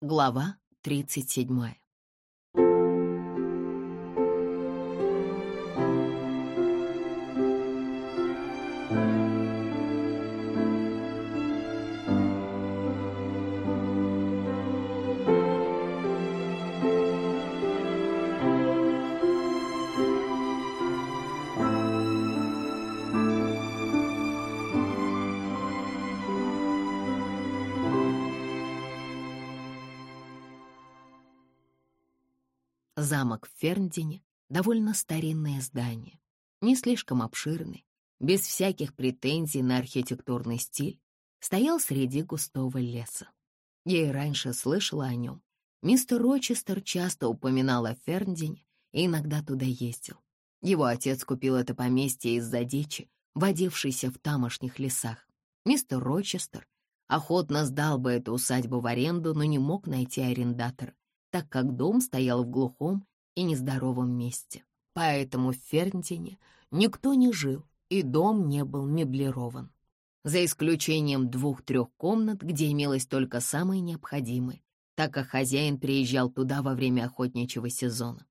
Глава 37. Замок в Ферндине — довольно старинное здание, не слишком обширный, без всяких претензий на архитектурный стиль, стоял среди густого леса. Я и раньше слышала о нем. Мистер Рочестер часто упоминал о Ферндине и иногда туда ездил. Его отец купил это поместье из-за дичи, водившейся в тамошних лесах. Мистер Рочестер охотно сдал бы эту усадьбу в аренду, но не мог найти арендатора так как дом стоял в глухом и нездоровом месте. Поэтому в Фернтине никто не жил, и дом не был меблирован. За исключением двух-трех комнат, где имелось только самое необходимое, так как хозяин приезжал туда во время охотничьего сезона.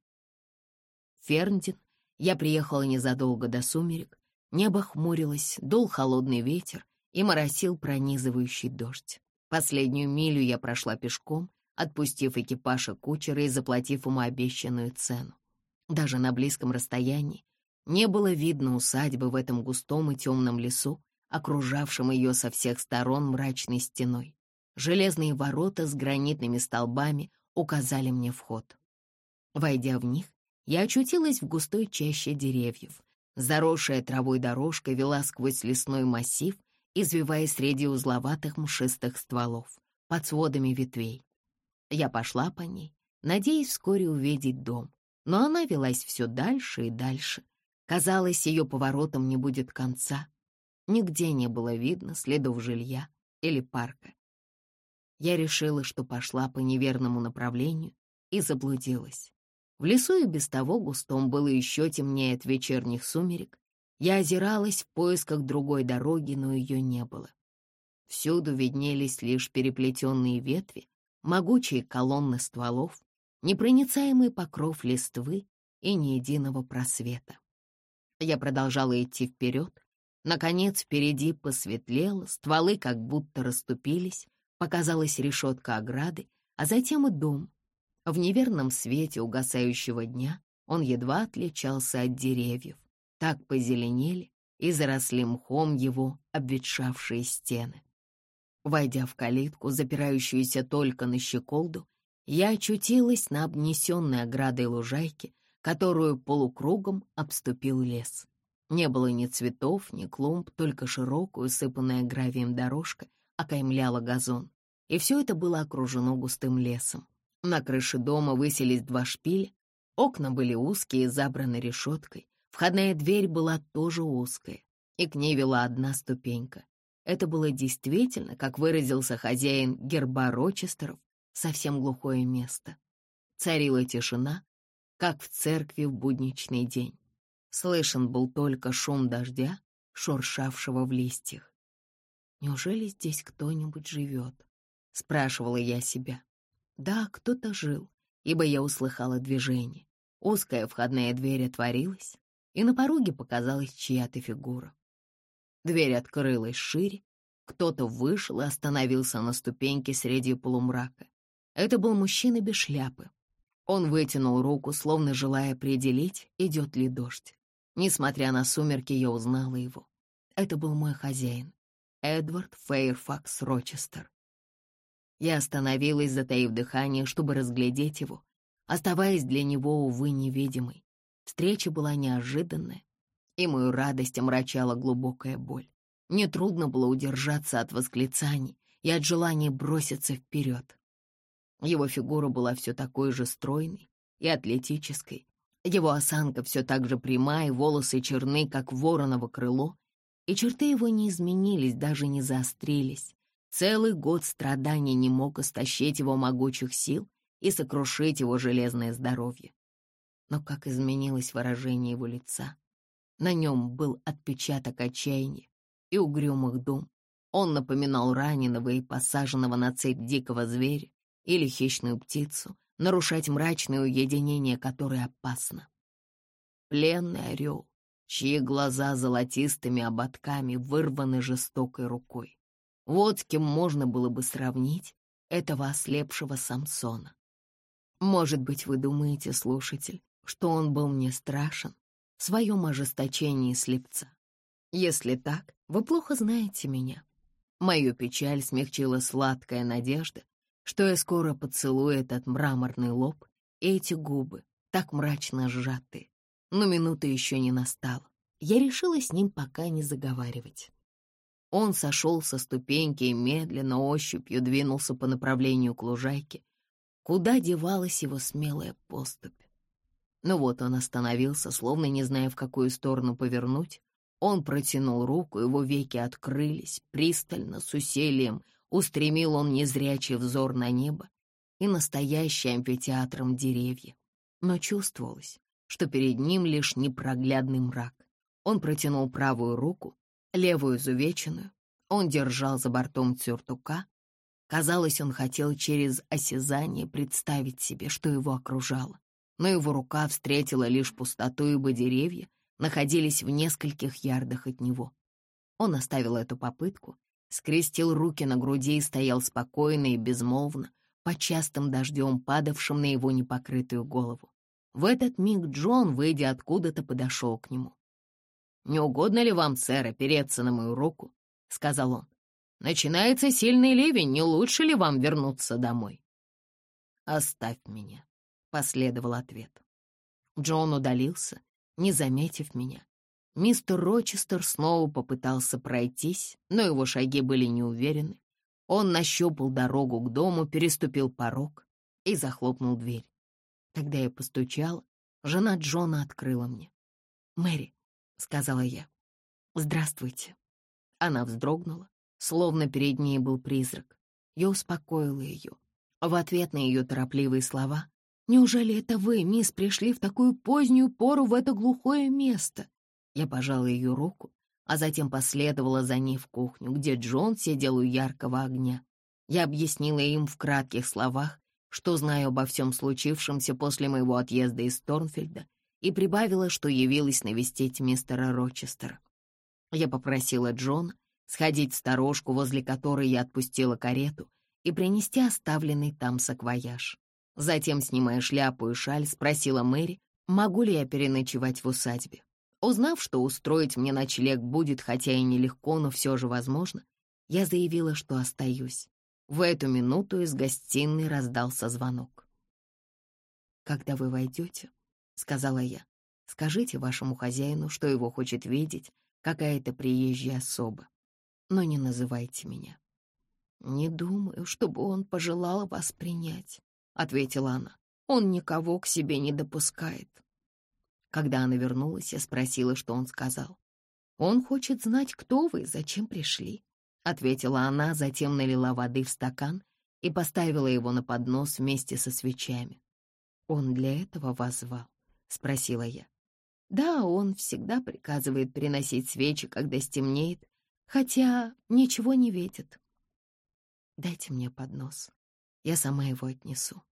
Фернтин я приехала незадолго до сумерек, небо хмурилось, дул холодный ветер и моросил пронизывающий дождь. Последнюю милю я прошла пешком, отпустив экипаж и кучера и заплатив ему обещанную цену. Даже на близком расстоянии не было видно усадьбы в этом густом и темном лесу, окружавшем ее со всех сторон мрачной стеной. Железные ворота с гранитными столбами указали мне вход. Войдя в них, я очутилась в густой чаще деревьев. Заросшая травой дорожка вела сквозь лесной массив, извиваясь среди узловатых мшистых стволов, под сводами ветвей. Я пошла по ней, надеясь вскоре увидеть дом, но она велась все дальше и дальше. Казалось, ее поворотом не будет конца. Нигде не было видно следов жилья или парка. Я решила, что пошла по неверному направлению и заблудилась. В лесу и без того густом было еще темнее от вечерних сумерек. Я озиралась в поисках другой дороги, но ее не было. Всюду виднелись лишь переплетенные ветви, могучие колонны стволов, непроницаемый покров листвы и ни единого просвета. Я продолжала идти вперед. Наконец, впереди посветлело, стволы как будто расступились, показалась решетка ограды, а затем и дом. В неверном свете угасающего дня он едва отличался от деревьев. Так позеленели и заросли мхом его обветшавшие стены. Войдя в калитку, запирающуюся только на щеколду, я очутилась на обнесенной оградой лужайке, которую полукругом обступил лес. Не было ни цветов, ни клумб, только широкую, усыпанная гравием дорожка окаймляла газон. И все это было окружено густым лесом. На крыше дома высились два шпиля, окна были узкие забраны решеткой, входная дверь была тоже узкая, и к ней вела одна ступенька. Это было действительно, как выразился хозяин герба Рочестеров, совсем глухое место. Царила тишина, как в церкви в будничный день. Слышен был только шум дождя, шуршавшего в листьях. «Неужели здесь кто-нибудь живет?» — спрашивала я себя. Да, кто-то жил, ибо я услыхала движение. Узкая входная дверь отворилась, и на пороге показалась чья-то фигура. Дверь открылась шире, кто-то вышел и остановился на ступеньке среди полумрака. Это был мужчина без шляпы. Он вытянул руку, словно желая определить, идет ли дождь. Несмотря на сумерки, я узнала его. Это был мой хозяин, Эдвард Фейрфакс Рочестер. Я остановилась, затаив дыхание, чтобы разглядеть его, оставаясь для него, увы, невидимой. Встреча была неожиданная, и мою радость омрачала глубокая боль. Мне трудно было удержаться от восклицаний и от желания броситься вперед. Его фигура была все такой же стройной и атлетической. Его осанка все так же прямая, волосы черны, как вороново крыло, и черты его не изменились, даже не заострились. Целый год страданий не мог истощить его могучих сил и сокрушить его железное здоровье. Но как изменилось выражение его лица. На нем был отпечаток отчаяния и угрюмых дум. Он напоминал раненого и посаженного на цепь дикого зверя, или хищную птицу, нарушать мрачное уединение, которое опасно. Пленный орел, чьи глаза золотистыми ободками вырваны жестокой рукой. Вот с кем можно было бы сравнить этого ослепшего Самсона. Может быть, вы думаете, слушатель, что он был мне страшен в своем ожесточении слепца. Если так, вы плохо знаете меня. Мою печаль смягчила сладкая надежда, что я скоро поцелую этот мраморный лоб и эти губы, так мрачно сжатые. Но минута еще не настала. Я решила с ним пока не заговаривать. Он сошел со ступеньки и медленно ощупью двинулся по направлению к лужайке, куда девалась его смелая поступь. Но вот он остановился, словно не зная, в какую сторону повернуть. Он протянул руку, его веки открылись, пристально, с усилием, устремил он незрячий взор на небо и настоящий амфитеатром деревья. Но чувствовалось, что перед ним лишь непроглядный мрак. Он протянул правую руку, левую изувеченную. Он держал за бортом сюртука. Казалось, он хотел через осязание представить себе, что его окружало но его рука встретила лишь пустоту, ибо деревья находились в нескольких ярдах от него. Он оставил эту попытку, скрестил руки на груди и стоял спокойно и безмолвно, под частым дождем, падавшим на его непокрытую голову. В этот миг Джон, выйдя откуда-то, подошел к нему. «Не угодно ли вам, сэр, опереться на мою руку?» — сказал он. «Начинается сильный ливень, не лучше ли вам вернуться домой?» «Оставь меня», Последовал ответ. Джон удалился, не заметив меня. Мистер Рочестер снова попытался пройтись, но его шаги были неуверены. Он нащупал дорогу к дому, переступил порог и захлопнул дверь. Когда я постучала, жена Джона открыла мне. «Мэри», — сказала я, — «здравствуйте». Она вздрогнула, словно перед ней был призрак. Я успокоила ее. В ответ на ее торопливые слова Неужели это вы, мисс, пришли в такую позднюю пору в это глухое место?» Я пожала ее руку, а затем последовала за ней в кухню, где Джон сидел у яркого огня. Я объяснила им в кратких словах, что знаю обо всем случившемся после моего отъезда из Торнфельда, и прибавила, что явилась навестить мистера Рочестера. Я попросила Джона сходить в сторожку, возле которой я отпустила карету, и принести оставленный там саквояж. Затем, снимая шляпу и шаль, спросила Мэри, могу ли я переночевать в усадьбе. Узнав, что устроить мне ночлег будет, хотя и нелегко, но все же возможно, я заявила, что остаюсь. В эту минуту из гостиной раздался звонок. «Когда вы войдете, — сказала я, — скажите вашему хозяину, что его хочет видеть какая-то приезжая особа, но не называйте меня. Не думаю, чтобы он пожелал вас принять ответила она. «Он никого к себе не допускает». Когда она вернулась, я спросила, что он сказал. «Он хочет знать, кто вы и зачем пришли», — ответила она, затем налила воды в стакан и поставила его на поднос вместе со свечами. «Он для этого вас звал?» — спросила я. «Да, он всегда приказывает приносить свечи, когда стемнеет, хотя ничего не видит». «Дайте мне поднос, я сама его отнесу».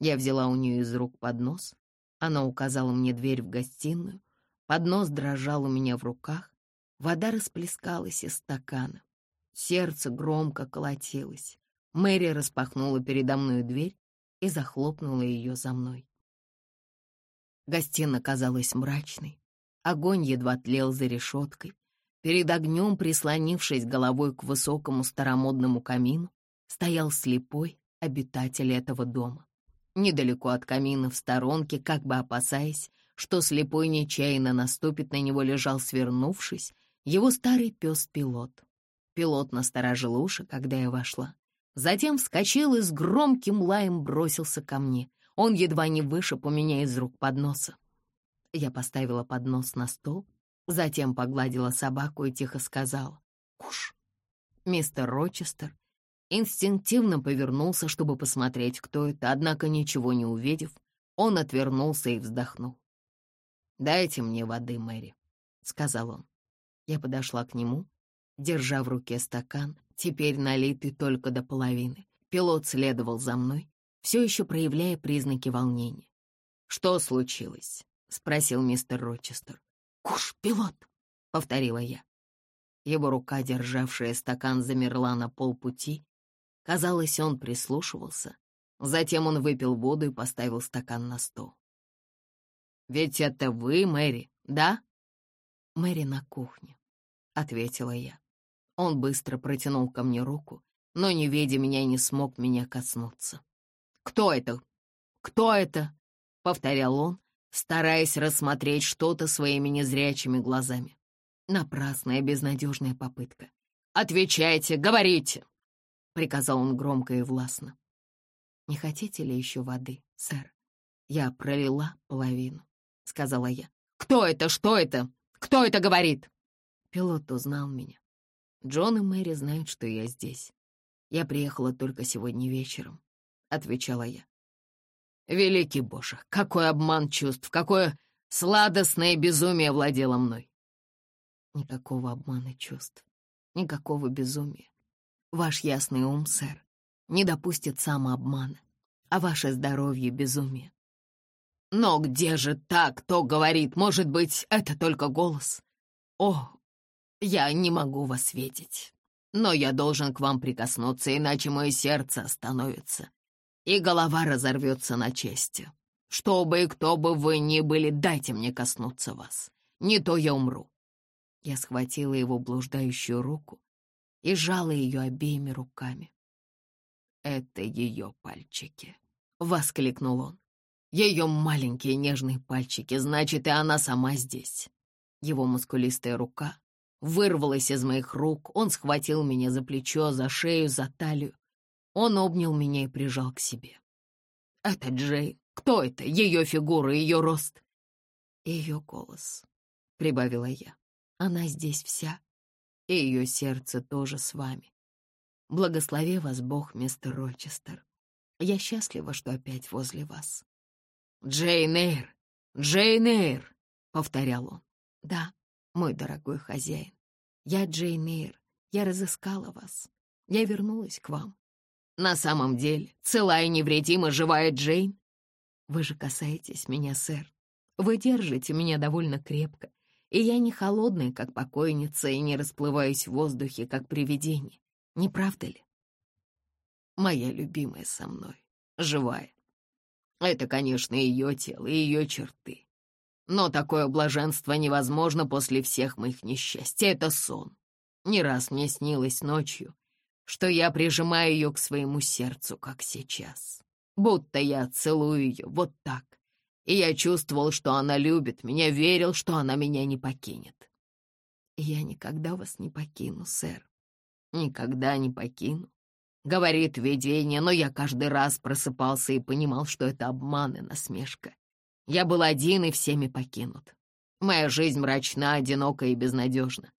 Я взяла у нее из рук поднос. Она указала мне дверь в гостиную. Поднос дрожал у меня в руках. Вода расплескалась из стакана. Сердце громко колотилось. Мэри распахнула передо мной дверь и захлопнула ее за мной. Гостиная казалась мрачной. Огонь едва тлел за решеткой. Перед огнем, прислонившись головой к высокому старомодному камину, стоял слепой обитатель этого дома. Недалеко от камина в сторонке, как бы опасаясь, что слепой нечаянно наступит на него, лежал свернувшись, его старый пес-пилот. Пилот насторожил уши, когда я вошла. Затем вскочил и с громким лаем бросился ко мне. Он едва не вышиб у меня из рук подноса. Я поставила поднос на стол, затем погладила собаку и тихо сказала «Куш». Мистер Рочестер инстинктивно повернулся, чтобы посмотреть, кто это, однако, ничего не увидев, он отвернулся и вздохнул. «Дайте мне воды, Мэри», — сказал он. Я подошла к нему, держа в руке стакан, теперь налитый только до половины. Пилот следовал за мной, все еще проявляя признаки волнения. «Что случилось?» — спросил мистер Рочестер. «Куш, пилот!» — повторила я. Его рука, державшая стакан, замерла на полпути. Казалось, он прислушивался. Затем он выпил воду и поставил стакан на стол. «Ведь это вы, Мэри, да?» «Мэри на кухне», — ответила я. Он быстро протянул ко мне руку, но, не видя меня, не смог меня коснуться. «Кто это? Кто это?» — повторял он, стараясь рассмотреть что-то своими незрячими глазами. Напрасная, безнадежная попытка. «Отвечайте, говорите!» — приказал он громко и властно. «Не хотите ли еще воды, сэр? Я пролила половину», — сказала я. «Кто это? Что это? Кто это говорит?» Пилот узнал меня. Джон и Мэри знают, что я здесь. Я приехала только сегодня вечером, — отвечала я. Великий Боже, какой обман чувств, какое сладостное безумие владело мной. Никакого обмана чувств, никакого безумия. Ваш ясный ум, сэр, не допустит самообмана, а ваше здоровье — безумие. Но где же так, кто говорит? Может быть, это только голос? О, я не могу вас видеть, но я должен к вам прикоснуться, иначе мое сердце остановится, и голова разорвется на части. Что бы и кто бы вы ни были, дайте мне коснуться вас. Не то я умру. Я схватила его блуждающую руку и сжала ее обеими руками. «Это ее пальчики», — воскликнул он. «Ее маленькие нежные пальчики, значит, и она сама здесь». Его мускулистая рука вырвалась из моих рук, он схватил меня за плечо, за шею, за талию. Он обнял меня и прижал к себе. «Это Джейн. Кто это? Ее фигура, ее рост?» «Ее голос», — прибавила я. Она здесь вся, и ее сердце тоже с вами. Благослови вас Бог, мистер Рочестер. Я счастлива, что опять возле вас. «Джейн Эйр! Джейн Эйр!» — повторял он. «Да, мой дорогой хозяин, я Джейн Эйр. Я разыскала вас. Я вернулась к вам. На самом деле, целая и невредима живая Джейн. Вы же касаетесь меня, сэр. Вы держите меня довольно крепко, и я не холодная, как покойница, и не расплываюсь в воздухе, как привидение. Не правда ли? Моя любимая со мной, живая. Это, конечно, ее тело и ее черты. Но такое блаженство невозможно после всех моих несчастий. Это сон. Не раз мне снилось ночью, что я прижимаю ее к своему сердцу, как сейчас. Будто я целую ее вот так, и я чувствовал, что она любит меня, верил, что она меня не покинет. «Я никогда вас не покину, сэр. Никогда не покину», — говорит видение, но я каждый раз просыпался и понимал, что это обман и насмешка. Я был один и всеми покинут. Моя жизнь мрачна, одинока и безнадежна.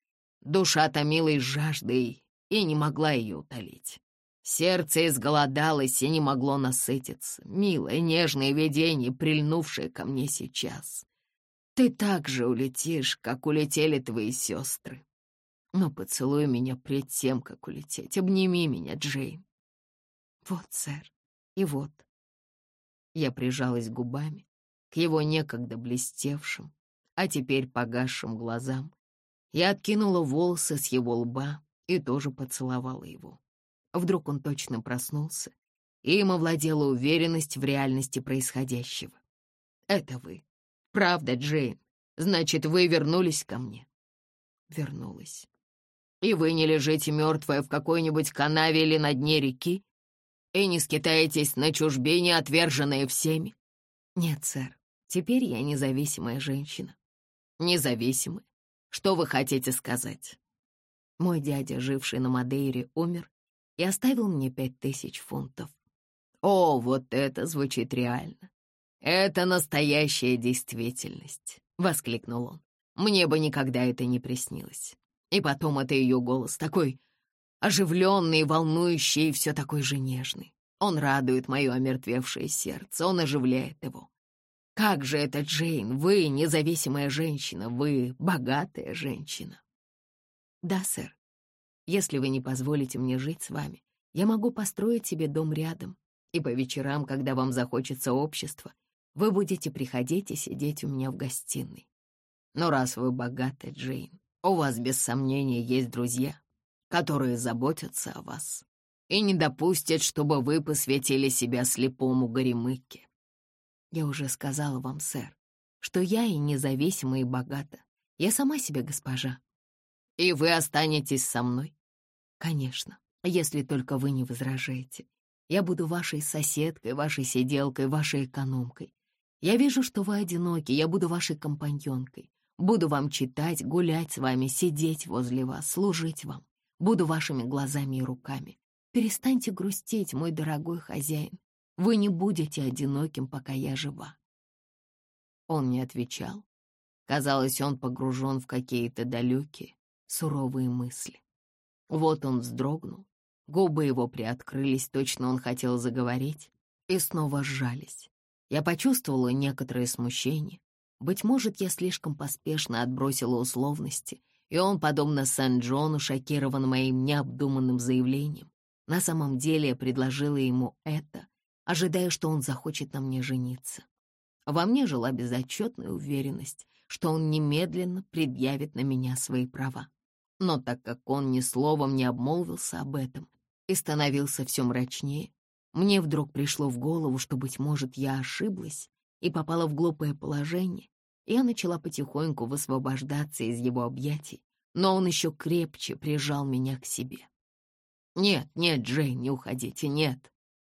Душа томилась жаждой и не могла ее утолить. Сердце изголодалось и не могло насытиться. Милое, нежное видение, прильнувшее ко мне сейчас. Ты так же улетишь, как улетели твои сестры. Но поцелуй меня пред тем, как улететь. Обними меня, Джейн. Вот, сэр, и вот. Я прижалась губами к его некогда блестевшим, а теперь погасшим глазам. Я откинула волосы с его лба и тоже поцеловала его. Вдруг он точно проснулся, и им овладела уверенность в реальности происходящего. «Это вы. Правда, Джейн. Значит, вы вернулись ко мне?» Вернулась. «И вы не лежите мертвая в какой-нибудь канаве или на дне реки? И не скитаетесь на чужбине, отверженные всеми?» «Нет, сэр. Теперь я независимая женщина». «Независимая? Что вы хотите сказать?» Мой дядя, живший на Мадейре, умер, и оставил мне пять тысяч фунтов. О, вот это звучит реально. Это настоящая действительность, — воскликнул он. Мне бы никогда это не приснилось. И потом это ее голос, такой оживленный, волнующий и все такой же нежный. Он радует мое омертвевшее сердце, он оживляет его. Как же это, Джейн, вы независимая женщина, вы богатая женщина. Да, сэр, если вы не позволите мне жить с вами, Я могу построить себе дом рядом, и по вечерам, когда вам захочется общества, вы будете приходить и сидеть у меня в гостиной. Но раз вы богаты, Джейн, у вас без сомнения есть друзья, которые заботятся о вас и не допустят, чтобы вы посвятили себя слепому горемыке. Я уже сказала вам, сэр, что я и независима, и богата. Я сама себе госпожа. И вы останетесь со мной? Конечно, если только вы не возражаете. Я буду вашей соседкой, вашей сиделкой, вашей экономкой. Я вижу, что вы одиноки, я буду вашей компаньонкой. Буду вам читать, гулять с вами, сидеть возле вас, служить вам. Буду вашими глазами и руками. Перестаньте грустить, мой дорогой хозяин. Вы не будете одиноким, пока я жива. Он не отвечал. Казалось, он погружен в какие-то далекие, суровые мысли. Вот он вздрогнул, губы его приоткрылись, точно он хотел заговорить, и снова сжались. Я почувствовала некоторое смущение. Быть может, я слишком поспешно отбросила условности, и он, подобно Сан-Джону, шокирован моим необдуманным заявлением. На самом деле я предложила ему это, ожидая, что он захочет на мне жениться. Во мне жила безотчетная уверенность, что он немедленно предъявит на меня свои права. Но так как он ни словом не обмолвился об этом и становился все мрачнее, мне вдруг пришло в голову, что, быть может, я ошиблась и попала в глупое положение, я начала потихоньку высвобождаться из его объятий, но он еще крепче прижал меня к себе. «Нет, нет, Джейн, не уходите, нет.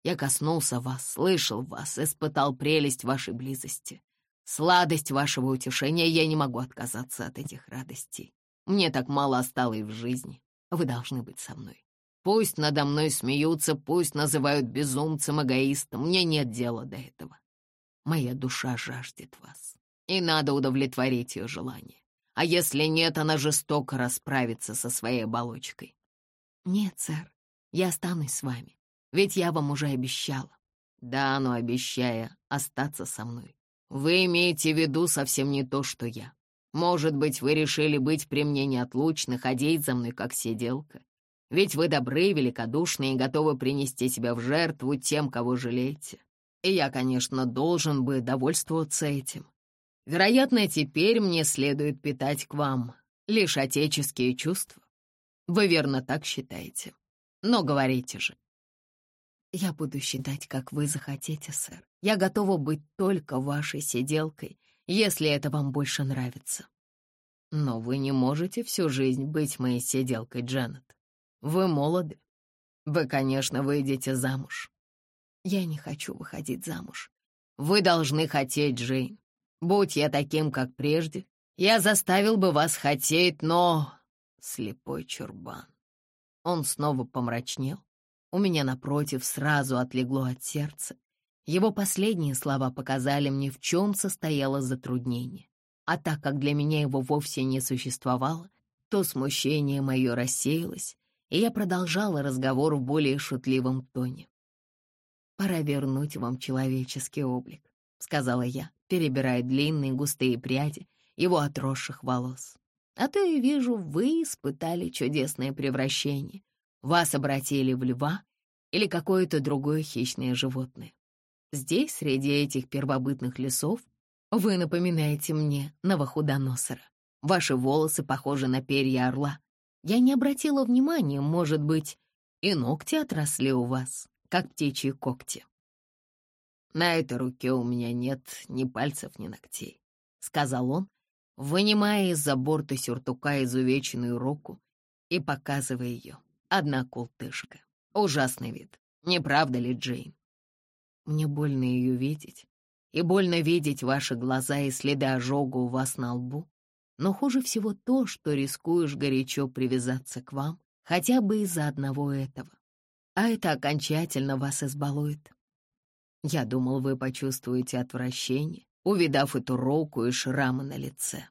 Я коснулся вас, слышал вас, испытал прелесть вашей близости. Сладость вашего утешения, я не могу отказаться от этих радостей. Мне так мало осталось в жизни. Вы должны быть со мной. Пусть надо мной смеются, пусть называют безумцем, эгоистом. Мне нет дела до этого. Моя душа жаждет вас, и надо удовлетворить ее желание. А если нет, она жестоко расправится со своей оболочкой. Нет, сэр, я останусь с вами. Ведь я вам уже обещала. Да, но обещая остаться со мной. Вы имеете в виду совсем не то, что я. Может быть, вы решили быть при мне неотлучно, ходить за мной как сиделка. Ведь вы добры, великодушны и готовы принести себя в жертву тем, кого жалеете. И я, конечно, должен бы довольствоваться этим. Вероятно, теперь мне следует питать к вам лишь отеческие чувства. Вы верно так считаете. Но говорите же, я буду считать, как вы захотите, сэр. Я готова быть только вашей сиделкой, если это вам больше нравится. Но вы не можете всю жизнь быть моей сиделкой, Джанет. Вы молоды. Вы, конечно, выйдете замуж. Я не хочу выходить замуж. Вы должны хотеть, Джейн. Будь я таким, как прежде, я заставил бы вас хотеть, но... Слепой чурбан. Он снова помрачнел, у меня, напротив, сразу отлегло от сердца. Его последние слова показали мне, в чем состояло затруднение. А так как для меня его вовсе не существовало, то смущение мое рассеялось, и я продолжала разговор в более шутливом тоне. «Пора вернуть вам человеческий облик», — сказала я, перебирая длинные густые пряди его отросших волос. «А то я вижу, вы испытали чудесное превращение, вас обратили в льва или какое-то другое хищное животное. Здесь, среди этих первобытных лесов, вы напоминаете мне Новохудоносора. Ваши волосы похожи на перья орла. Я не обратила внимания, может быть, и ногти отросли у вас, как птичьи когти. На этой руке у меня нет ни пальцев, ни ногтей, — сказал он, вынимая из-за борта сюртука изувеченную руку и показывая ее. Одна култышка. Ужасный вид. Не правда ли, Джейн? Мне больно ее видеть. И больно видеть ваши глаза и следы ожога у вас на лбу. Но хуже всего то, что рискуешь горячо привязаться к вам, хотя бы из-за одного этого. А это окончательно вас избалует. Я думал, вы почувствуете отвращение, увидав эту руку и шрамы на лице.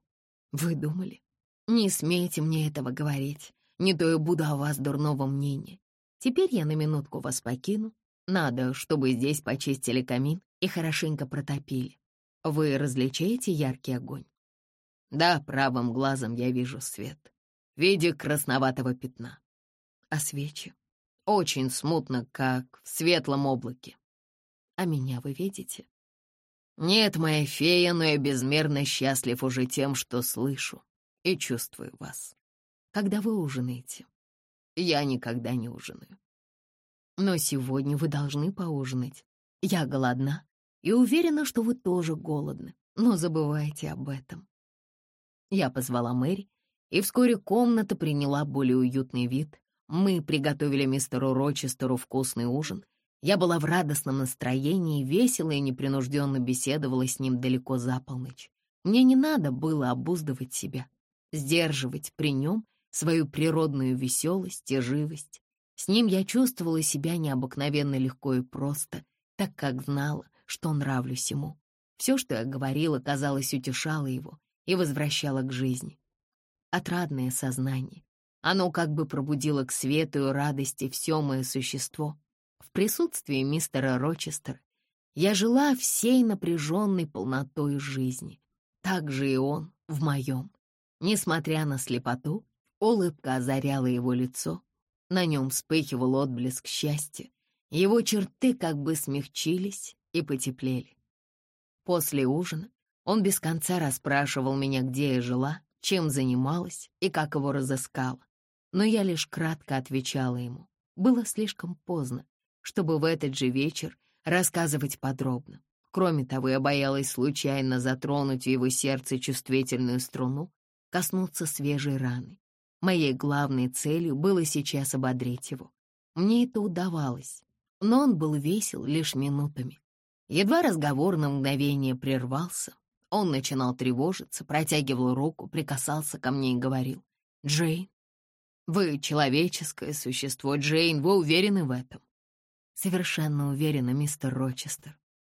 Вы думали? Не смейте мне этого говорить не то и буду о вас дурного мнения. Теперь я на минутку вас покину. Надо, чтобы здесь почистили камин и хорошенько протопили. Вы различаете яркий огонь? Да, правым глазом я вижу свет в виде красноватого пятна. А свечи? Очень смутно, как в светлом облаке. А меня вы видите? Нет, моя фея, но я безмерно счастлив уже тем, что слышу и чувствую вас. Когда вы ужинаете? Я никогда не ужинаю. Но сегодня вы должны поужинать. Я голодна и уверена, что вы тоже голодны, но забывайте об этом. Я позвала Мэри, и вскоре комната приняла более уютный вид. Мы приготовили мистеру Рочестеру вкусный ужин. Я была в радостном настроении, весело и непринужденно беседовала с ним далеко за полночь. Мне не надо было обуздывать себя, сдерживать при нем свою природную веселость и живость. С ним я чувствовала себя необыкновенно легко и просто, так как знала, что нравлюсь ему. Все, что я говорила, казалось, утешало его и возвращало к жизни. Отрадное сознание. Оно как бы пробудило к свету и радости все мое существо. В присутствии мистера Рочестера я жила всей напряженной полнотой жизни. Так же и он в моем. Несмотря на слепоту, улыбка озаряла его лицо, на нем вспыхивал отблеск счастья. Его черты как бы смягчились и потеплели. После ужина он без конца расспрашивал меня, где я жила, чем занималась и как его разыскала. Но я лишь кратко отвечала ему. Было слишком поздно, чтобы в этот же вечер рассказывать подробно. Кроме того, я боялась случайно затронуть его сердце чувствительную струну, коснуться свежей раны. Моей главной целью было сейчас ободрить его. Мне это удавалось, но он был весел лишь минутами. Едва разговор на мгновение прервался, он начинал тревожиться, протягивал руку, прикасался ко мне и говорил. «Джейн, вы человеческое существо, Джейн, вы уверены в этом?» «Совершенно уверена, мистер Рочестер».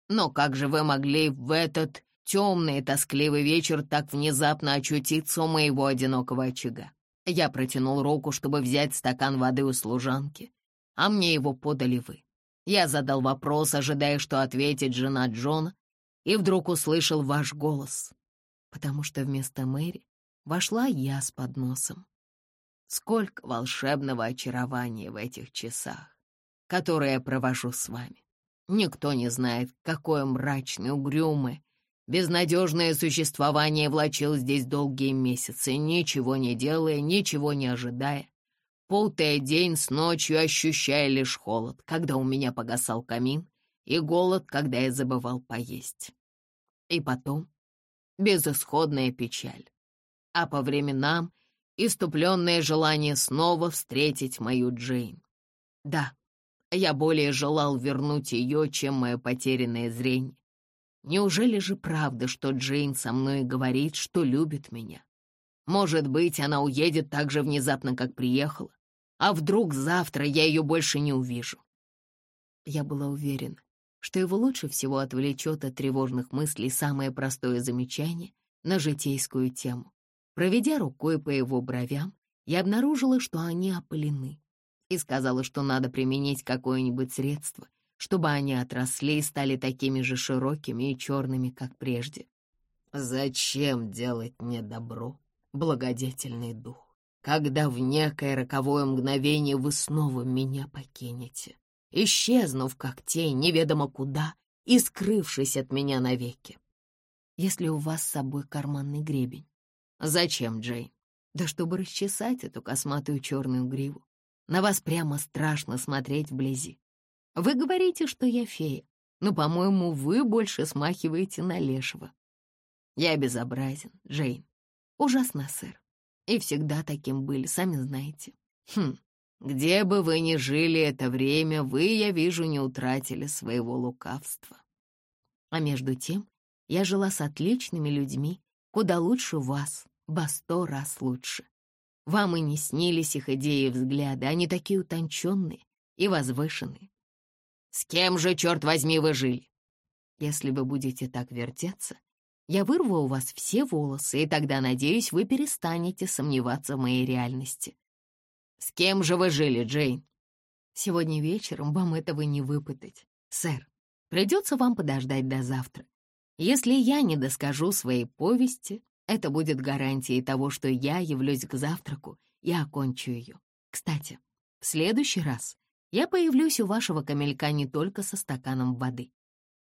«Но как же вы могли в этот темный и тоскливый вечер так внезапно очутиться у моего одинокого очага?» Я протянул руку, чтобы взять стакан воды у служанки, а мне его подали вы. Я задал вопрос, ожидая, что ответит жена Джона, и вдруг услышал ваш голос, потому что вместо Мэри вошла я с подносом. Сколько волшебного очарования в этих часах, которые я провожу с вами. Никто не знает, какое мрачное, угрюмое, Безнадежное существование влачил здесь долгие месяцы, ничего не делая, ничего не ожидая, путая день с ночью, ощущая лишь холод, когда у меня погасал камин, и голод, когда я забывал поесть. И потом безысходная печаль, а по временам иступленное желание снова встретить мою Джейн. Да, я более желал вернуть ее, чем мое потерянное зрение. Неужели же правда, что Джейн со мной говорит, что любит меня? Может быть, она уедет так же внезапно, как приехала, а вдруг завтра я ее больше не увижу? Я была уверена, что его лучше всего отвлечет от тревожных мыслей самое простое замечание на житейскую тему. Проведя рукой по его бровям, я обнаружила, что они опалены, и сказала, что надо применить какое-нибудь средство — чтобы они отросли и стали такими же широкими и черными, как прежде. Зачем делать мне добро, благодетельный дух, когда в некое роковое мгновение вы снова меня покинете, исчезнув как тень неведомо куда и скрывшись от меня навеки? Если у вас с собой карманный гребень. Зачем, Джейн? Да чтобы расчесать эту косматую черную гриву. На вас прямо страшно смотреть вблизи. Вы говорите, что я фея, но, по-моему, вы больше смахиваете на лешего. Я безобразен, Джейн. Ужасно, сэр. И всегда таким были, сами знаете. Хм, где бы вы ни жили это время, вы, я вижу, не утратили своего лукавства. А между тем, я жила с отличными людьми, куда лучше вас, во сто раз лучше. Вам и не снились их идеи и взгляды, они такие утонченные и возвышенные. С кем же, черт возьми, вы жили? Если вы будете так вертеться, я вырву у вас все волосы, и тогда, надеюсь, вы перестанете сомневаться в моей реальности. С кем же вы жили, Джейн? Сегодня вечером вам этого не выпытать. Сэр, придется вам подождать до завтра. Если я не доскажу своей повести, это будет гарантией того, что я явлюсь к завтраку и окончу ее. Кстати, в следующий раз Я появлюсь у вашего камелька не только со стаканом воды.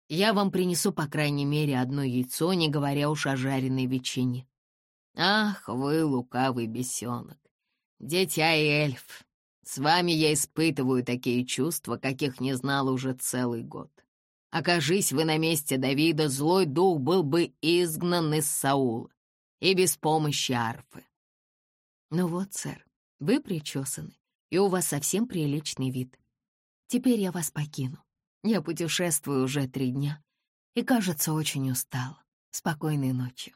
Я вам принесу, по крайней мере, одно яйцо, не говоря уж о жареной ветчине. Ах, вы лукавый бесенок, дитя и эльф. С вами я испытываю такие чувства, каких не знал уже целый год. Окажись вы на месте Давида, злой дух был бы изгнан из Саула и без помощи арфы. Ну вот, сэр, вы причесаны, и у вас совсем приличный вид. Теперь я вас покину. Я путешествую уже три дня и, кажется, очень устала. Спокойной ночи.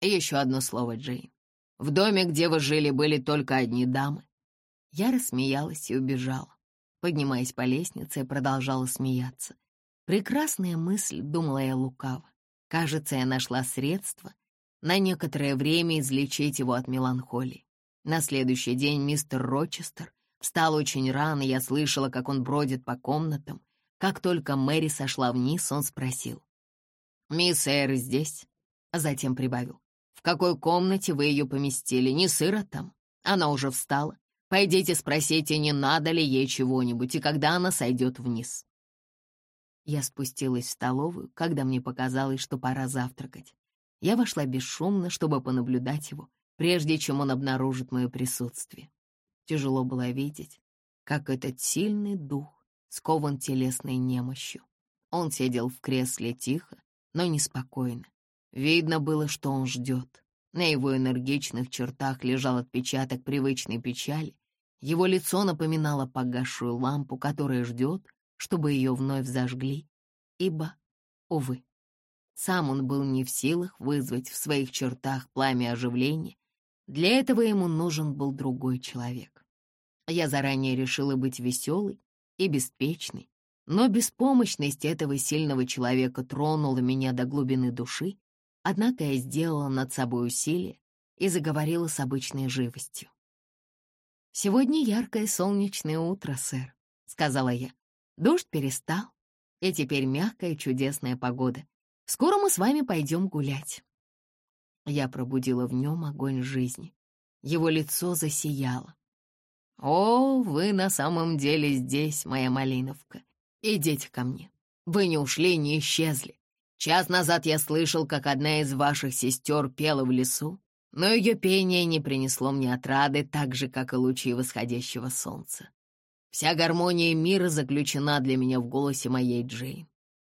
Еще одно слово, Джейн. В доме, где вы жили, были только одни дамы. Я рассмеялась и убежала. Поднимаясь по лестнице, я продолжала смеяться. Прекрасная мысль, думала я лукаво. Кажется, я нашла средство на некоторое время излечить его от меланхолии. На следующий день мистер Рочестер встал очень рано, я слышала, как он бродит по комнатам. Как только Мэри сошла вниз, он спросил. «Мисс Эйр здесь?» а Затем прибавил. «В какой комнате вы ее поместили? Не сыро там? Она уже встала. Пойдите спросите, не надо ли ей чего-нибудь, и когда она сойдет вниз». Я спустилась в столовую, когда мне показалось, что пора завтракать. Я вошла бесшумно, чтобы понаблюдать его, прежде чем он обнаружит мое присутствие. Тяжело было видеть, как этот сильный дух скован телесной немощью. Он сидел в кресле тихо, но неспокойно. Видно было, что он ждет. На его энергичных чертах лежал отпечаток привычной печали. Его лицо напоминало погасшую лампу, которая ждет, чтобы ее вновь зажгли, ибо, увы, сам он был не в силах вызвать в своих чертах пламя оживления. Для этого ему нужен был другой человек. Я заранее решила быть веселой и беспечной, но беспомощность этого сильного человека тронула меня до глубины души, однако я сделала над собой усилие и заговорила с обычной живостью. «Сегодня яркое солнечное утро, сэр», — сказала я. «Дождь перестал, и теперь мягкая чудесная погода. Скоро мы с вами пойдем гулять». Я пробудила в нем огонь жизни. Его лицо засияло. «О, вы на самом деле здесь, моя малиновка. Идите ко мне. Вы не ушли, не исчезли. Час назад я слышал, как одна из ваших сестер пела в лесу, но ее пение не принесло мне отрады, так же, как и лучи восходящего солнца. Вся гармония мира заключена для меня в голосе моей Джейн.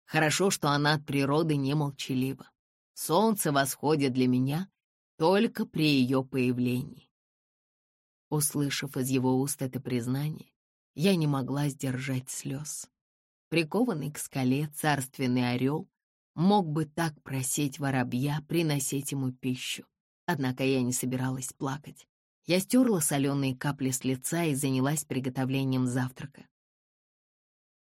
Хорошо, что она от природы не молчалива. Солнце восходит для меня только при ее появлении. Услышав из его уст это признание, я не могла сдержать слез. Прикованный к скале царственный орел мог бы так просить воробья приносить ему пищу. Однако я не собиралась плакать. Я стерла соленые капли с лица и занялась приготовлением завтрака.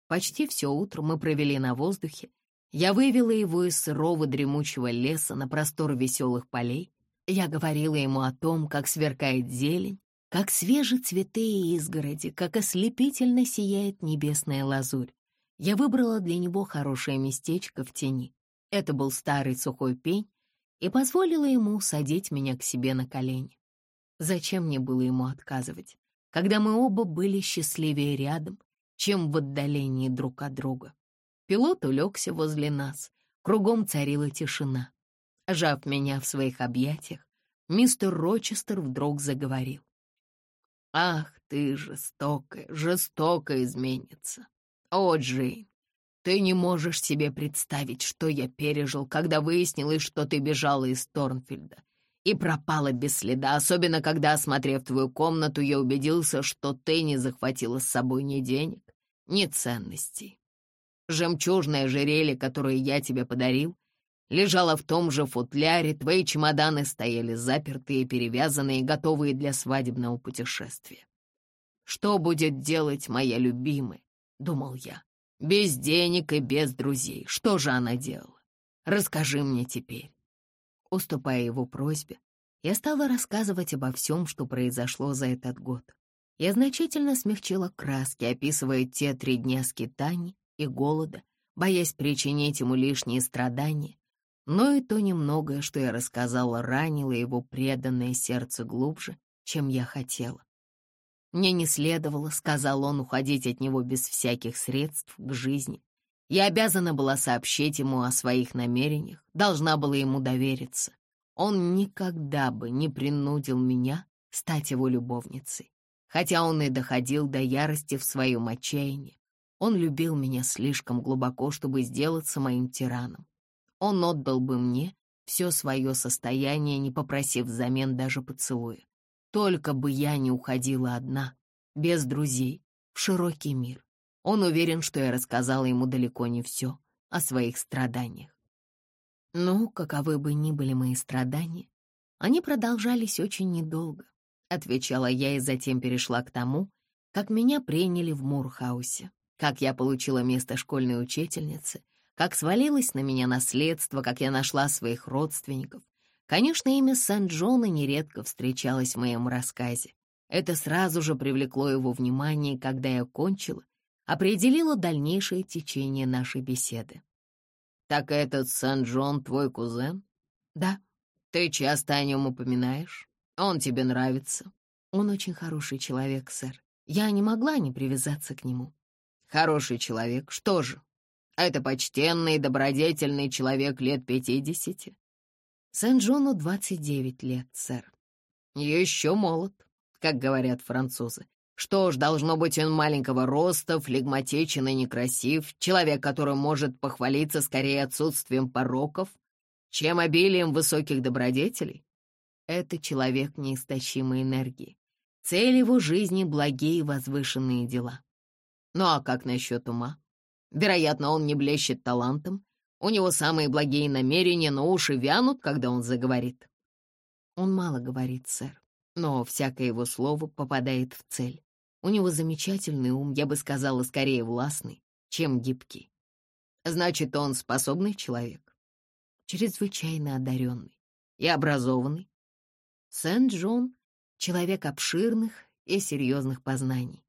Почти все утро мы провели на воздухе. Я вывела его из сырого дремучего леса на простор веселых полей. Я говорила ему о том, как сверкает зелень, как свежи цветы и изгороди, как ослепительно сияет небесная лазурь. Я выбрала для него хорошее местечко в тени. Это был старый сухой пень, и позволила ему садить меня к себе на колени. Зачем мне было ему отказывать, когда мы оба были счастливее рядом, чем в отдалении друг от друга. Пилот улегся возле нас, кругом царила тишина. Жав меня в своих объятиях, мистер Рочестер вдруг заговорил. «Ах ты жестокая, жестокая изменница! О, Джейн, ты не можешь себе представить, что я пережил, когда выяснилось, что ты бежала из Торнфильда и пропала без следа, особенно когда, осмотрев твою комнату, я убедился, что ты не захватила с собой ни денег, ни ценностей. Жемчужное ожерелье, которое я тебе подарил, лежало в том же футляре, твои чемоданы стояли запертые, перевязанные, готовые для свадебного путешествия. «Что будет делать моя любимая?» — думал я. «Без денег и без друзей. Что же она делала? Расскажи мне теперь». Уступая его просьбе, я стала рассказывать обо всем, что произошло за этот год. Я значительно смягчила краски, описывая те три дня скитаний и голода, боясь причинить ему лишние страдания, но и то немногое, что я рассказала, ранило его преданное сердце глубже, чем я хотела. Мне не следовало, сказал он, уходить от него без всяких средств к жизни. Я обязана была сообщить ему о своих намерениях, должна была ему довериться. Он никогда бы не принудил меня стать его любовницей. Хотя он и доходил до ярости в своем отчаянии, он любил меня слишком глубоко, чтобы сделаться моим тираном. Он отдал бы мне все свое состояние, не попросив взамен даже поцелуя. Только бы я не уходила одна, без друзей, в широкий мир. Он уверен, что я рассказала ему далеко не все о своих страданиях. Ну, каковы бы ни были мои страдания, они продолжались очень недолго, отвечала я и затем перешла к тому, как меня приняли в Мурхаусе, как я получила место школьной учительницы, как свалилось на меня наследство, как я нашла своих родственников. Конечно, имя Сент-Джона нередко встречалось в моем рассказе. Это сразу же привлекло его внимание, когда я кончила, определило дальнейшее течение нашей беседы. «Так этот Сент-Джон твой кузен?» «Да». «Ты часто о нем упоминаешь? Он тебе нравится?» «Он очень хороший человек, сэр. Я не могла не привязаться к нему». «Хороший человек. Что же? Это почтенный, добродетельный человек лет пятидесяти?» «Сент-Джону двадцать девять лет, сэр». «Еще молод, как говорят французы. Что ж, должно быть, он маленького роста, флегматичен и некрасив, человек, который может похвалиться скорее отсутствием пороков, чем обилием высоких добродетелей. Это человек неистощимой энергии. Цель его жизни — благие возвышенные дела. Ну а как насчет ума? Вероятно, он не блещет талантом. У него самые благие намерения, но уши вянут, когда он заговорит. Он мало говорит, сэр, но всякое его слово попадает в цель. У него замечательный ум, я бы сказала, скорее властный, чем гибкий. Значит, он способный человек, чрезвычайно одаренный и образованный. Сент-Джон — человек обширных и серьезных познаний.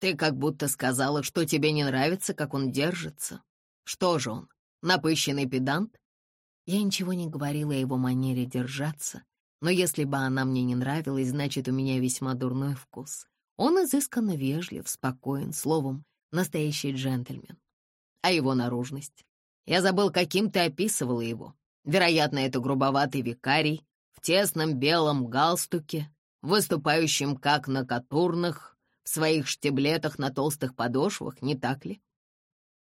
Ты как будто сказала, что тебе не нравится, как он держится. Что же он, напыщенный педант? Я ничего не говорила о его манере держаться, но если бы она мне не нравилась, значит, у меня весьма дурной вкус. Он изысканно вежлив, спокоен, словом, настоящий джентльмен. А его наружность? Я забыл, каким ты описывала его. Вероятно, это грубоватый викарий в тесном белом галстуке, выступающем как на катурнах, в своих штиблетах на толстых подошвах, не так ли?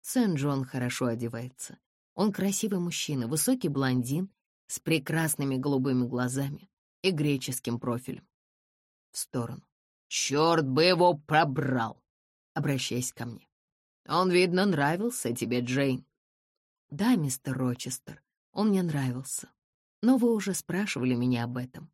Сент-Джон хорошо одевается. Он красивый мужчина, высокий блондин с прекрасными голубыми глазами и греческим профилем. В сторону. Черт бы его пробрал, обращаясь ко мне. Он, видно, нравился тебе, Джейн. Да, мистер Рочестер, он мне нравился. Но вы уже спрашивали меня об этом.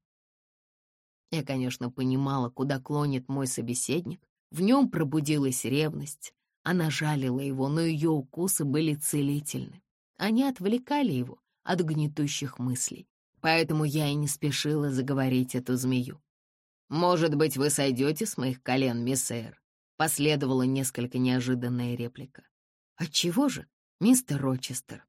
Я, конечно, понимала, куда клонит мой собеседник. В нем пробудилась ревность. Она жалила его, но ее укусы были целительны. Они отвлекали его от гнетущих мыслей. Поэтому я и не спешила заговорить эту змею. «Может быть, вы сойдете с моих колен, мисс Эйр?» Последовала несколько неожиданная реплика. «Отчего же, мистер Рочестер?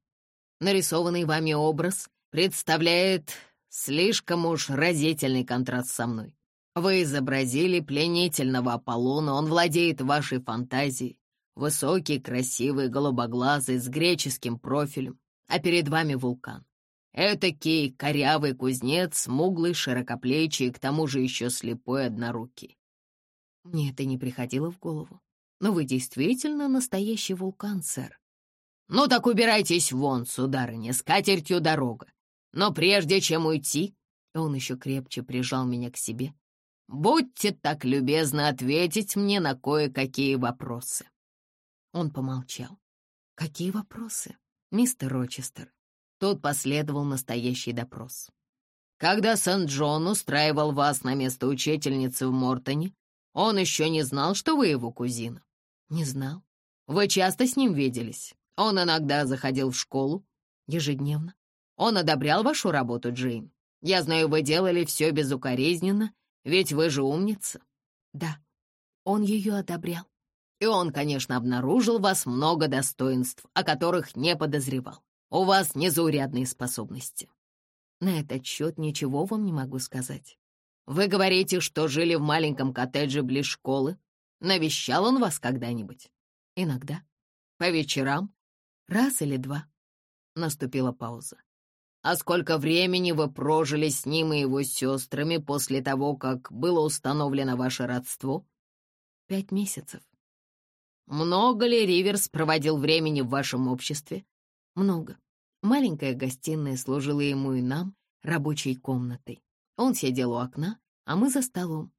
Нарисованный вами образ представляет слишком уж разительный контраст со мной. Вы изобразили пленительного Аполлона, он владеет вашей фантазией. Высокий, красивый, голубоглазый, с греческим профилем, а перед вами вулкан. Этакий корявый кузнец, смуглый, широкоплечий и к тому же еще слепой однорукий. Мне это не приходило в голову. Но вы действительно настоящий вулкан, сэр. Ну так убирайтесь вон, сударыня, с катертью дорога. Но прежде чем уйти, он еще крепче прижал меня к себе. Будьте так любезны ответить мне на кое-какие вопросы. Он помолчал. Какие вопросы, мистер Рочестер? Тут последовал настоящий допрос. Когда Сент-Джон устраивал вас на место учительницы в Мортоне, он еще не знал, что вы его кузина? Не знал. Вы часто с ним виделись? Он иногда заходил в школу? Ежедневно. Он одобрял вашу работу, Джейн? Я знаю, вы делали все безукоризненно, ведь вы же умница. Да, он ее одобрял. И он, конечно, обнаружил вас много достоинств, о которых не подозревал. У вас незаурядные способности. На этот счет ничего вам не могу сказать. Вы говорите, что жили в маленьком коттедже близ школы? Навещал он вас когда-нибудь? Иногда. По вечерам? Раз или два. Наступила пауза. А сколько времени вы прожили с ним и его сестрами после того, как было установлено ваше родство? Пять месяцев. Много ли Риверс проводил времени в вашем обществе? Много. Маленькая гостиная служила ему и нам рабочей комнатой. Он сидел у окна, а мы за столом.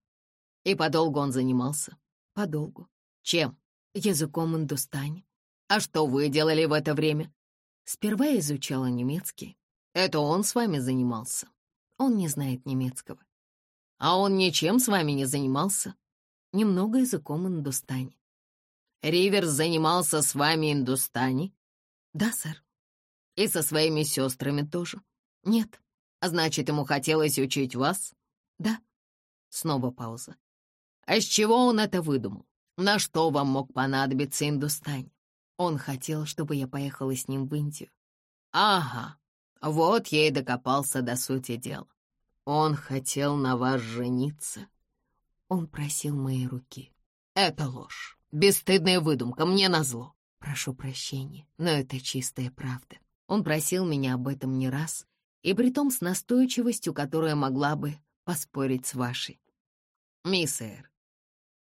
И подолгу он занимался? Подолгу. Чем? Языком индустани. А что вы делали в это время? Сперва изучала немецкий. Это он с вами занимался? Он не знает немецкого. А он ничем с вами не занимался? Немного языком индустани. Риверс занимался с вами индустани? Да, сэр. И со своими сестрами тоже? Нет. А значит, ему хотелось учить вас? Да. Снова пауза. А с чего он это выдумал? На что вам мог понадобиться Индустань? Он хотел, чтобы я поехала с ним в Индию. Ага, вот я и докопался до сути дела. Он хотел на вас жениться. Он просил моей руки. Это ложь. Бесстыдная выдумка, мне назло. Прошу прощения, но это чистая правда. Он просил меня об этом не раз, и притом с настойчивостью, которая могла бы поспорить с вашей. Мисс Эр,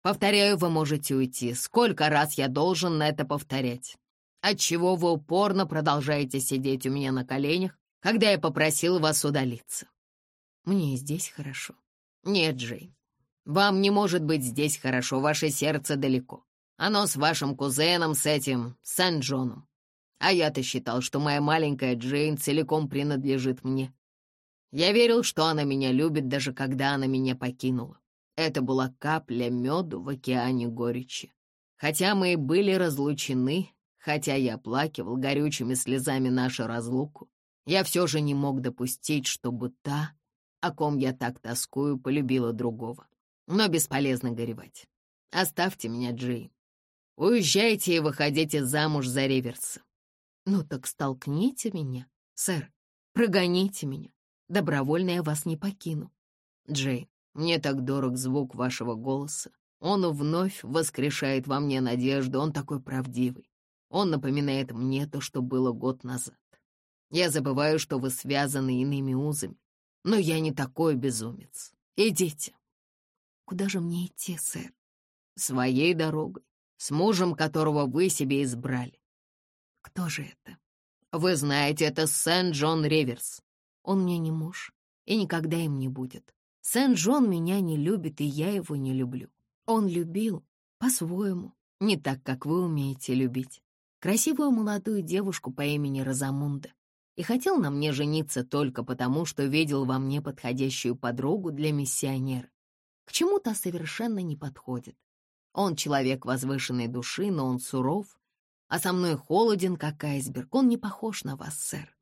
повторяю, вы можете уйти. Сколько раз я должен на это повторять? Отчего вы упорно продолжаете сидеть у меня на коленях, когда я попросил вас удалиться? Мне здесь хорошо. Нет, Джейн, вам не может быть здесь хорошо, ваше сердце далеко. Оно с вашим кузеном, с этим Сент-Джоном. А я-то считал, что моя маленькая Джейн целиком принадлежит мне. Я верил, что она меня любит, даже когда она меня покинула. Это была капля меду в океане горечи. Хотя мы и были разлучены, хотя я оплакивал горючими слезами нашу разлуку, я все же не мог допустить, чтобы та, о ком я так тоскую, полюбила другого. Но бесполезно горевать. Оставьте меня, Джейн. Уезжайте и выходите замуж за Риверса. «Ну так столкните меня, сэр, прогоните меня. Добровольно я вас не покину». «Джейн, мне так дорог звук вашего голоса. Он вновь воскрешает во мне надежду, он такой правдивый. Он напоминает мне то, что было год назад. Я забываю, что вы связаны иными узами, но я не такой безумец. Идите». «Куда же мне идти, сэр?» «Своей дорогой, с мужем, которого вы себе избрали. Кто же это? Вы знаете, это Сент-Джон Риверс. Он мне не муж и никогда им не будет. Сент-Джон меня не любит, и я его не люблю. Он любил по-своему, не так, как вы умеете любить. Красивую молодую девушку по имени Розамунда. И хотел на мне жениться только потому, что видел во мне подходящую подругу для миссионера. К чему-то совершенно не подходит. Он человек возвышенной души, но он суров, а со мной холоден, как айсберг. Он не похож на вас, сэр.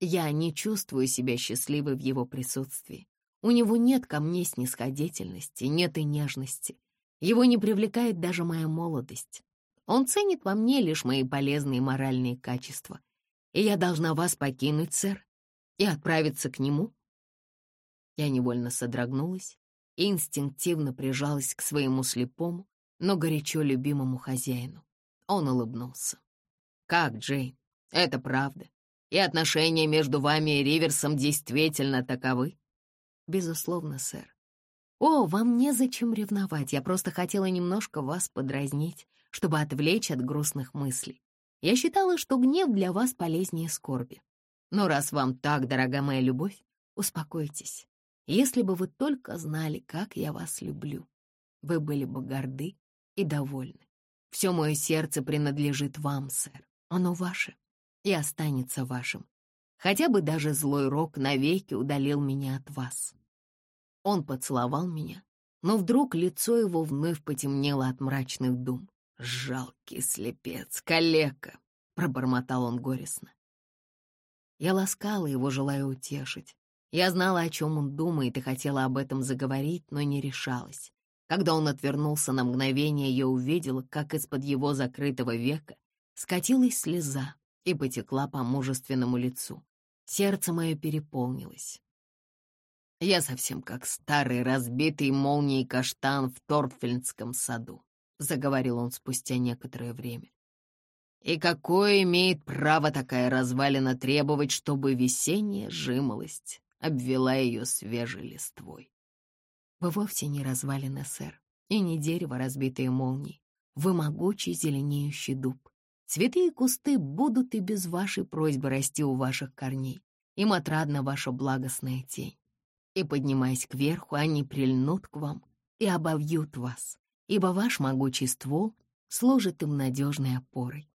Я не чувствую себя счастливой в его присутствии. У него нет ко мне снисходительности, нет и нежности. Его не привлекает даже моя молодость. Он ценит во мне лишь мои полезные моральные качества. И я должна вас покинуть, сэр, и отправиться к нему. Я невольно содрогнулась и инстинктивно прижалась к своему слепому, но горячо любимому хозяину. Он улыбнулся. «Как, Джейн, это правда. И отношения между вами и Риверсом действительно таковы?» «Безусловно, сэр. О, вам незачем ревновать. Я просто хотела немножко вас подразнить, чтобы отвлечь от грустных мыслей. Я считала, что гнев для вас полезнее скорби. Но раз вам так дорога моя любовь, успокойтесь. Если бы вы только знали, как я вас люблю, вы были бы горды и довольны. Все мое сердце принадлежит вам, сэр. Оно ваше и останется вашим. Хотя бы даже злой рок навеки удалил меня от вас. Он поцеловал меня, но вдруг лицо его вновь потемнело от мрачных дум. «Жалкий слепец, калека!» — пробормотал он горестно. Я ласкала его, желая утешить. Я знала, о чем он думает, и хотела об этом заговорить, но не решалась. Когда он отвернулся на мгновение, я увидела, как из-под его закрытого века скатилась слеза и потекла по мужественному лицу. Сердце мое переполнилось. Я совсем как старый разбитый молнией каштан в Торфельдском саду, — заговорил он спустя некоторое время. И какое имеет право такая развалина требовать, чтобы весенняя жимолость обвела ее свежей листвой? Вы вовсе не развалина, сэр, и не дерево, разбитое молнией. Вы могучий зеленеющий дуб. Цветы и кусты будут и без вашей просьбы расти у ваших корней. Им отрадна ваша благостная тень и, поднимаясь кверху, они прильнут к вам и обовьют вас, ибо ваш могучий ствол служит им надежной опорой.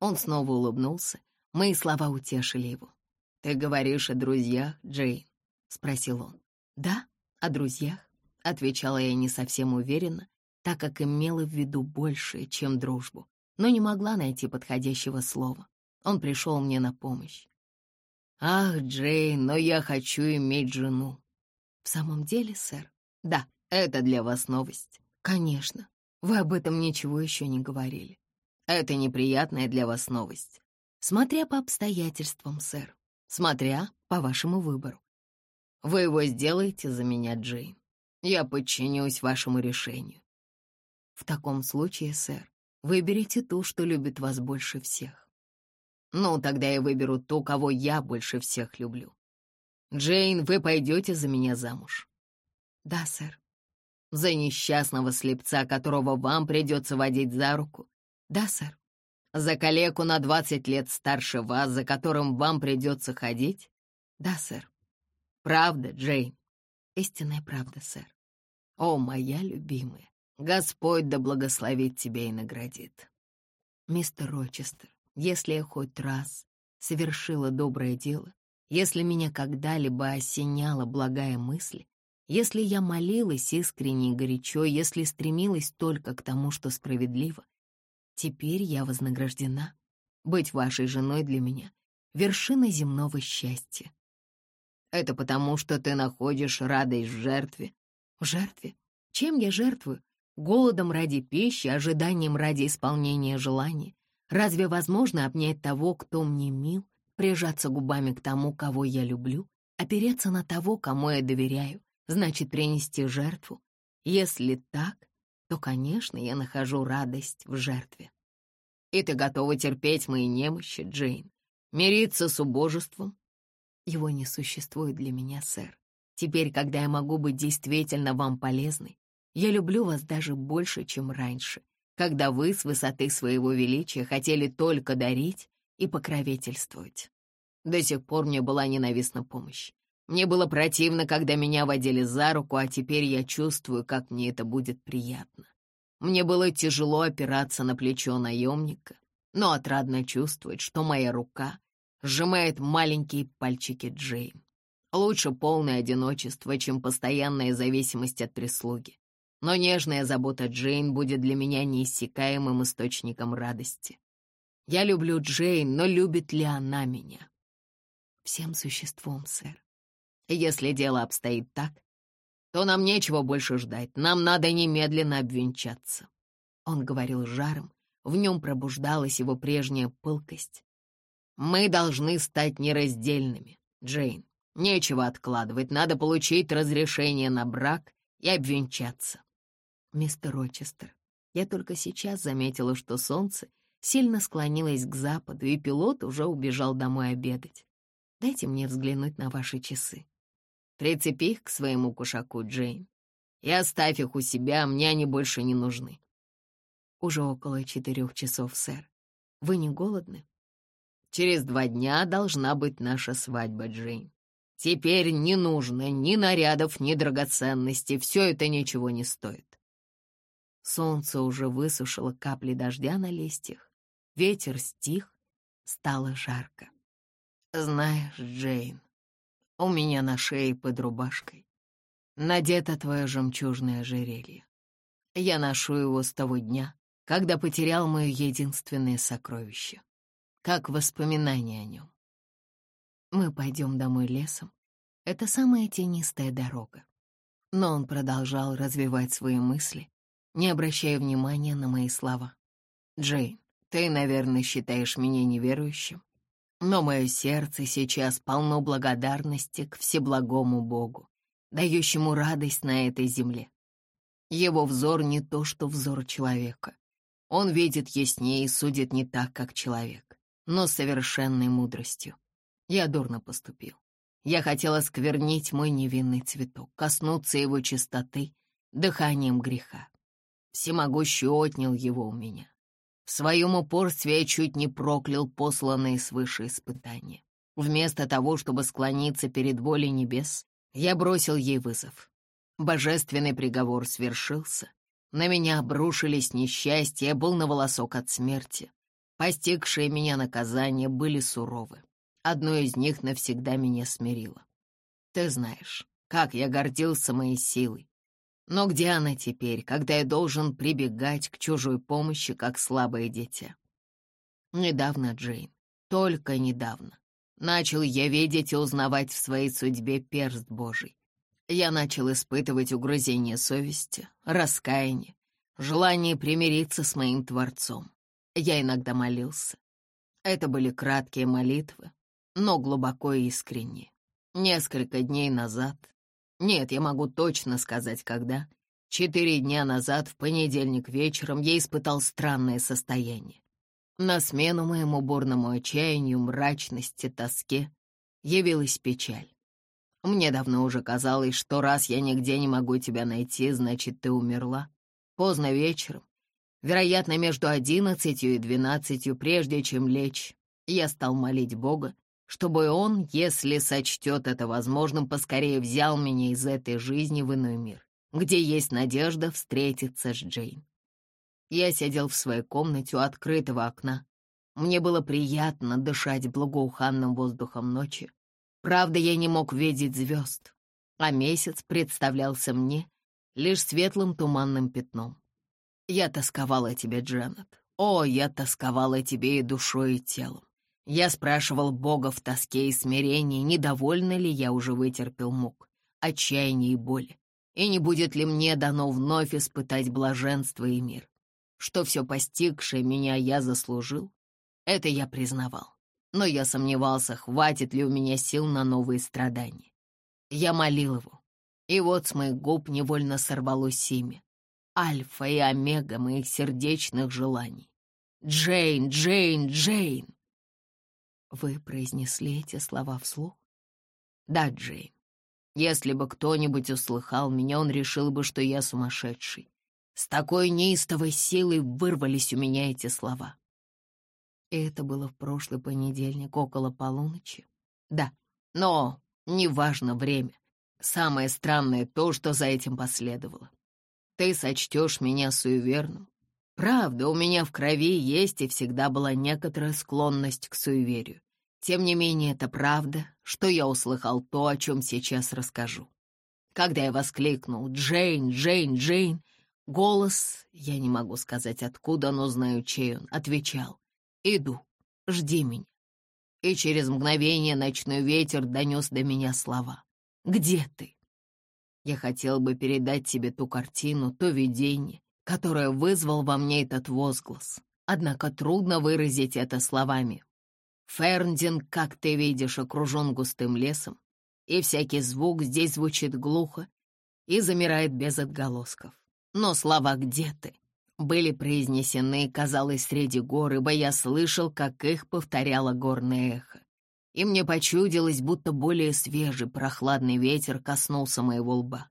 Он снова улыбнулся, мои слова утешили его. «Ты говоришь о друзьях, Джейн?» — спросил он. «Да, о друзьях», — отвечала я не совсем уверенно, так как имела в виду большее, чем дружбу, но не могла найти подходящего слова. Он пришел мне на помощь. «Ах, Джейн, но я хочу иметь жену. «В самом деле, сэр?» «Да, это для вас новость». «Конечно. Вы об этом ничего еще не говорили. Это неприятная для вас новость. Смотря по обстоятельствам, сэр. Смотря по вашему выбору. Вы его сделаете за меня, Джейн. Я подчинюсь вашему решению. В таком случае, сэр, выберите ту, что любит вас больше всех. Ну, тогда я выберу ту, кого я больше всех люблю. «Джейн, вы пойдете за меня замуж?» «Да, сэр». «За несчастного слепца, которого вам придется водить за руку?» «Да, сэр». «За калеку на двадцать лет старше вас, за которым вам придется ходить?» «Да, сэр». «Правда, Джейн?» «Истинная правда, сэр». «О, моя любимая, Господь да благословит тебя и наградит». «Мистер Рочестер, если я хоть раз совершила доброе дело, если меня когда-либо осеняла благая мысль, если я молилась искренне и горячо, если стремилась только к тому, что справедливо, теперь я вознаграждена. Быть вашей женой для меня — вершина земного счастья. Это потому, что ты находишь радость в жертве. В жертве? Чем я жертвую? Голодом ради пищи, ожиданием ради исполнения желаний? Разве возможно обнять того, кто мне мил, Прижаться губами к тому, кого я люблю, опереться на того, кому я доверяю, значит принести жертву. Если так, то, конечно, я нахожу радость в жертве. И ты готова терпеть мои немощи, Джейн? Мириться с убожеством? Его не существует для меня, сэр. Теперь, когда я могу быть действительно вам полезной, я люблю вас даже больше, чем раньше, когда вы с высоты своего величия хотели только дарить и покровительствовать. До сих пор мне была ненавистна помощь. Мне было противно, когда меня водили за руку, а теперь я чувствую, как мне это будет приятно. Мне было тяжело опираться на плечо наемника, но отрадно чувствовать, что моя рука сжимает маленькие пальчики Джейн. Лучше полное одиночество, чем постоянная зависимость от прислуги. Но нежная забота Джейн будет для меня неиссякаемым источником радости. Я люблю Джейн, но любит ли она меня? Всем существом, сэр. Если дело обстоит так, то нам нечего больше ждать, нам надо немедленно обвенчаться. Он говорил жаром, в нем пробуждалась его прежняя пылкость. Мы должны стать нераздельными, Джейн. Нечего откладывать, надо получить разрешение на брак и обвенчаться. Мистер Рочестер, я только сейчас заметила, что солнце сильно склонилась к западу, и пилот уже убежал домой обедать. Дайте мне взглянуть на ваши часы. Прицепи их к своему кушаку, Джейн, и оставь их у себя, мне они больше не нужны. Уже около четырех часов, сэр. Вы не голодны? Через два дня должна быть наша свадьба, Джейн. Теперь не нужно ни нарядов, ни драгоценностей, все это ничего не стоит. Солнце уже высушило капли дождя на листьях, Ветер стих, стало жарко. Знаешь, Джейн, у меня на шее под рубашкой надето твое жемчужное ожерелье. Я ношу его с того дня, когда потерял мое единственное сокровище, как воспоминание о нем. Мы пойдем домой лесом. Это самая тенистая дорога. Но он продолжал развивать свои мысли, не обращая внимания на мои слова. «Джейн, ты, наверное, считаешь меня неверующим, но мое сердце сейчас полно благодарности к Всеблагому Богу. дающему радость на этой земле. Его взор не то, что взор человека. Он видит яснее и судит не так, как человек, но совершенной мудростью. Я дурно поступил. Я хотела сквернить мой невинный цветок, коснуться его чистоты дыханием греха. Всемогущий отнял его у меня. В своем упорстве я чуть не проклял посланные свыше испытания. Вместо того, чтобы склониться перед волей небес, я бросил ей вызов. Божественный приговор свершился. На меня обрушились несчастья, я был на волосок от смерти. Постигшие меня наказания были суровы. Одно из них навсегда меня смирило. Ты знаешь, как я гордился моей силой. Но где она теперь, когда я должен прибегать к чужой помощи, как слабое дитя? Недавно, Джейн, только недавно, начал я видеть и узнавать в своей судьбе перст Божий. Я начал испытывать угрызение совести, раскаяние, желание примириться с моим Творцом. Я иногда молился. Это были краткие молитвы, но глубоко и искренние. Несколько дней назад, нет, я могу точно сказать, когда, четыре дня назад, в понедельник вечером, я испытал странное состояние. На смену моему бурному отчаянию, мрачности, тоске явилась печаль. Мне давно уже казалось, что раз я нигде не могу тебя найти, значит, ты умерла. Поздно вечером, вероятно, между одиннадцатью и двенадцатью, прежде чем лечь, я стал молить Бога, чтобы он, если сочтет это возможным, поскорее взял меня из этой жизни в иной мир, где есть надежда встретиться с Джейн. Я сидел в своей комнате у открытого окна. Мне было приятно дышать благоуханным воздухом ночи. Правда, я не мог видеть звезд, а месяц представлялся мне лишь светлым туманным пятном. Я тосковала тебе, Дженнет. О, я тосковала тебе и душой, и телом. Я спрашивал Бога в тоске и смирении, недовольна ли я уже вытерпел мук, отчаяния и боли, и не будет ли мне дано вновь испытать блаженство и мир. Что все постигшее меня я заслужил, это я признавал. Но я сомневался, хватит ли у меня сил на новые страдания. Я молил его, и вот с моих губ невольно сорвалось имя. Альфа и омега моих сердечных желаний. Джейн, Джейн, Джейн. Вы произнесли эти слова вслух? Да, Джейн. Если бы кто-нибудь услыхал меня, он решил бы, что я сумасшедший. С такой неистовой силой вырвались у меня эти слова. Это было в прошлый понедельник, около полуночи. Да, но неважно время. Самое странное то, что за этим последовало. Ты сочтешь меня суеверным, Правда, у меня в крови есть и всегда была некоторая склонность к суеверию. Тем не менее, это правда, что я услыхал то, о чем сейчас расскажу. Когда я воскликнул «Джейн, Джейн, Джейн», голос, я не могу сказать откуда, но знаю, чей он, отвечал «Иду, жди меня». И через мгновение ночной ветер донес до меня слова «Где ты?» Я хотел бы передать тебе ту картину, то видение, которое вызвал во мне этот возглас. Однако трудно выразить это словами. Ферндин, как ты видишь, окружен густым лесом, и всякий звук здесь звучит глухо и замирает без отголосков. Но слова «где ты» были произнесены, казалось, среди гор, ибо я слышал, как их повторяло горное эхо. И мне почудилось, будто более свежий, прохладный ветер коснулся моего лба.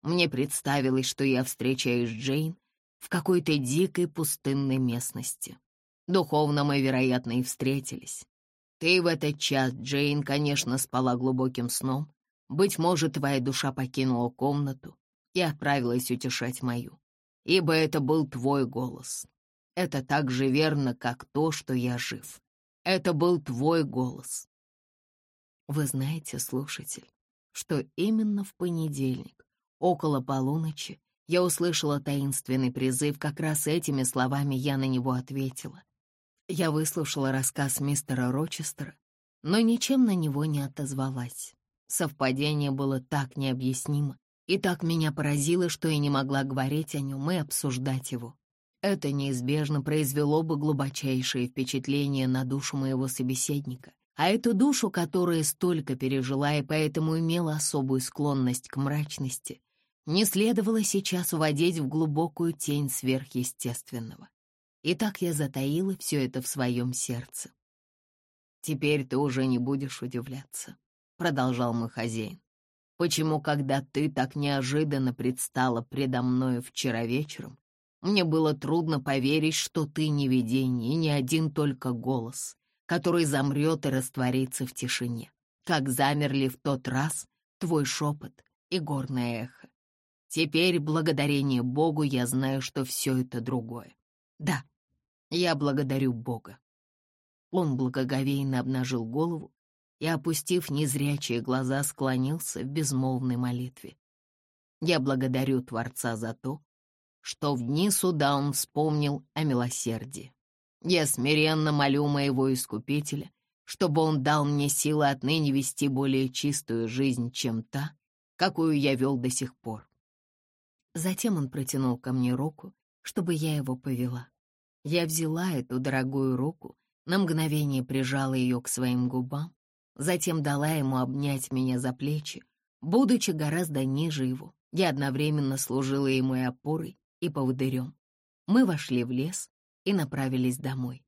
Мне представилось, что я встречаюсь с Джейн, в какой-то дикой пустынной местности. Духовно мы, вероятно, и встретились. Ты в этот час, Джейн, конечно, спала глубоким сном. Быть может, твоя душа покинула комнату и отправилась утешать мою, ибо это был твой голос. Это так же верно, как то, что я жив. Это был твой голос. Вы знаете, слушатель, что именно в понедельник, около полуночи, я услышала таинственный призыв, как раз этими словами я на него ответила. Я выслушала рассказ мистера Рочестера, но ничем на него не отозвалась. Совпадение было так необъяснимо и так меня поразило, что я не могла говорить о нем и обсуждать его. Это неизбежно произвело бы глубочайшее впечатление на душу моего собеседника, А эту душу, которая столько пережила и поэтому имела особую склонность к мрачности, не следовало сейчас уводить в глубокую тень сверхъестественного. И так я затаила все это в своем сердце. «Теперь ты уже не будешь удивляться», — продолжал мой хозяин. «Почему, когда ты так неожиданно предстала предо мною вчера вечером, мне было трудно поверить, что ты не видение не один только голос, который замрет и растворится в тишине, как замерли в тот раз твой шепот и горное эхо. Теперь, благодарение Богу, я знаю, что все это другое. Да, я благодарю Бога. Он благоговейно обнажил голову и, опустив незрячие глаза, склонился в безмолвной молитве. Я благодарю Творца за то, что в дни суда он вспомнил о милосердии. Я смиренно молю моего Искупителя, чтобы он дал мне силы отныне вести более чистую жизнь, чем та, какую я вел до сих пор. Затем он протянул ко мне руку, чтобы я его повела. Я взяла эту дорогую руку, на мгновение прижала ее к своим губам, затем дала ему обнять меня за плечи. Будучи гораздо ниже его, я одновременно служила ему и опорой, и поводырем. Мы вошли в лес и направились домой.